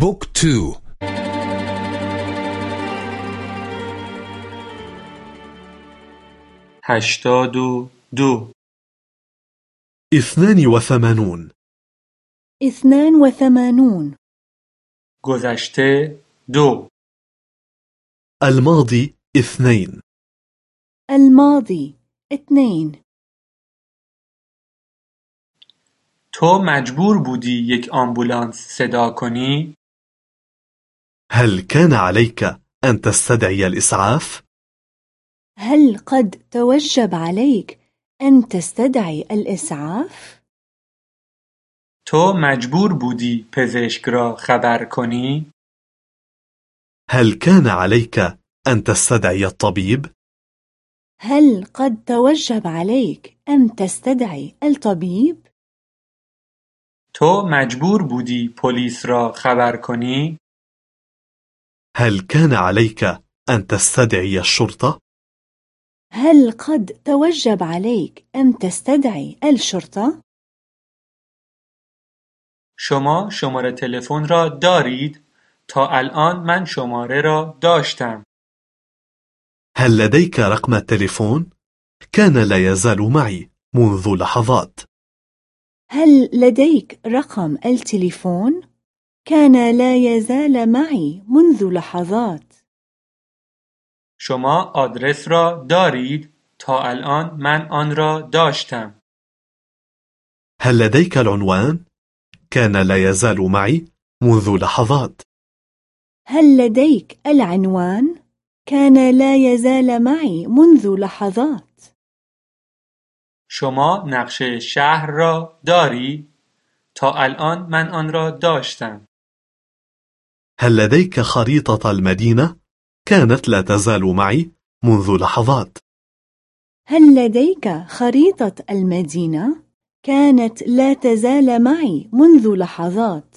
بوك تو هشتاد و دو. اثنان وثمانون اثنان وثمانون گذشته دو. الماضي اثنين الماضي اثنين تو مجبور بودی یک آمبولانس صدا کنی؟ هل كان عليك أن تستدعي الإسعاف؟ هل قد توجب عليك أن تستدعي الإسعاف؟ تو مجبور بودی پزشک را خبر کنی؟ هل كان عليك أن تستدعي الطبيب؟ هل قد توجب عليك أن تستدعي الطبيب؟ تو مجبور بودی پلیس را خبر کنی؟ هل كان عليك أن تستدعي الشرطة؟ هل قد توجب عليك أن تستدعي الشرطة؟ شما شماره تلفن را دارید؟ تا الان من شماره را داشتم. هل لديك رقم التليفون؟ كان لا يزال معي منذ لحظات. هل لديك رقم التليفون؟ كان لا يزال معي منذ لحظات. شما آدرس را دارید؟ تا الان من آن را داشتم. هل لديك العنوان؟ كان لا يزال معي منذ لحظات. هل لديك العنوان؟ كان لا يزال معي منذ لحظات. شما نقشه شهر را داری؟ تا الان من آن را داشتم. هل لديك خريطة المدينة؟ كانت لا تزال معي منذ لحظات. هل لديك خريطة المدينة؟ كانت لا تزال معي منذ لحظات.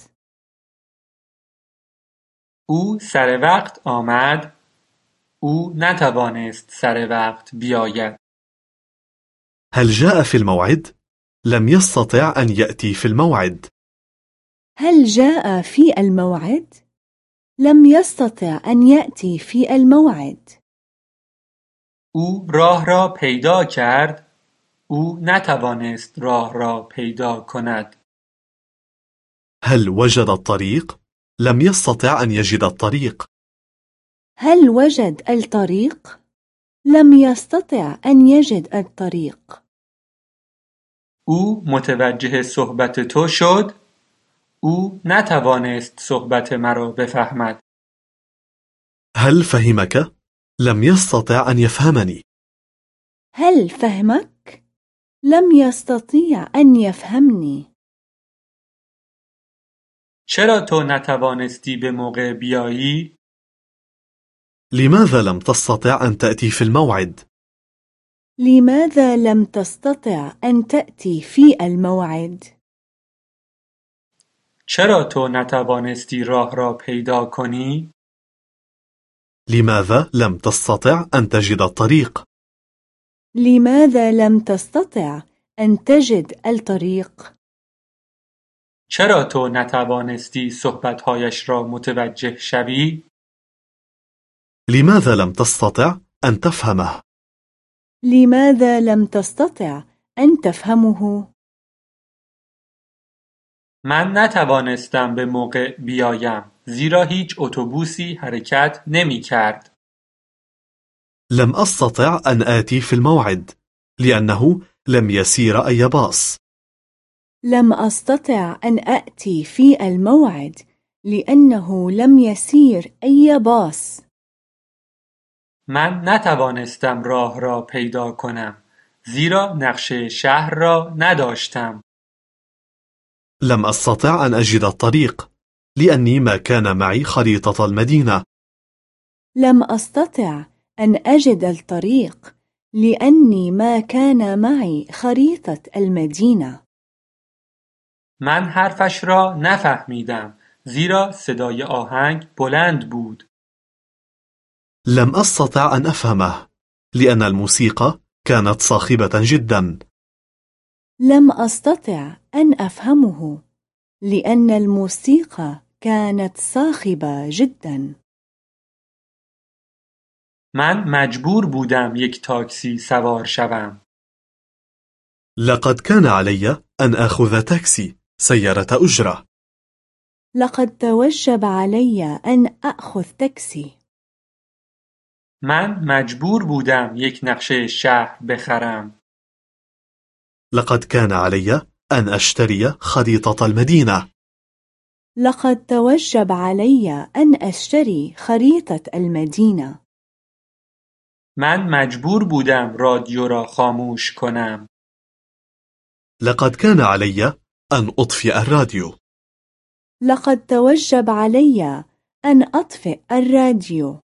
أو سر وقت آمد؟ أو نتوانست سر وقت بیاید. هل جاء في الموعد؟ لم يستطع أن يأتي في الموعد. هل جاء في الموعد؟ لم يستطع أن يأتي في الموعد. أو راه را پیدا کرد؟ أو نتوانست راه را پیدا کند. هل وجد الطريق؟ لم يستطع أن يجد الطريق. هل وجد الطريق؟ لم يستطع أن يجد الطريق. أو متوجه صحبت تو شد؟ أو نتوانست صحبت مرا بفهمد. هل فهمك؟ لم يستطع أن يفهمني. هل فهمك؟ لم يستطيع أن يفهمني. چرا تو نتوانستی به موقع بیایی؟ لماذا لم تستطع أن تأتي في الموعد؟ لماذا لم تستطع أن تأتي في الموعد؟ چرا تو نتوانستی راه را پیدا کنی؟ لماذا لم تستطع أن تجد الطريق؟ لماذا لم تستطع أن تجد الطريق؟ چرا تو نتوانستی صحبتهایش را متوجه شوی؟ لماذا لم تستطع أن تفهمه؟ لماذا لم تستطع أن تفهمه؟ من نتوانستم به موقع بیایم زیرا هیچ اتوبوسی حرکت نمی کرد. لم أستطع أن آتي في الموعد لأنه لم يسير أي باص. لم أستطع أن أأتي في الموعد لأنه لم يسير أي باص. من نتوانستم راه را پیدا کنم زیرا نقشه شهر را نداشتم. لم أستطع أن أجد الطريق لأني ما كان معي خريطة المدينة. لم أستطع أن أجد الطريق لأني ما كان معي خريطة المدينة. من حرفش را نفهمیدم زیرا صدای آهنگ بلند بود. لم أستطع أن أفهمه لأن الموسيقى كانت صاخبة جدا. لم أستطع أن أفهمه لأن الموسيقى كانت صاخبة جدا. من مجبور بودم یک تاکسی سوار شوم. لقد كان علي أن آخذ تاكسي سيارة أجرة. لقد توجب علي أن أخذ تاكسي. من مجبور بودم یک نقشه شهر بخرم. لقد كان علي أن أشتري خريطة المدينة. لقد توجب علي أن أشتري خريطة المدينة. من مجبور بودم رادیو را خاموش کنم. لقد كان علي أن أطفئ الراديو. لقد توجب علي أن أطفئ الراديو.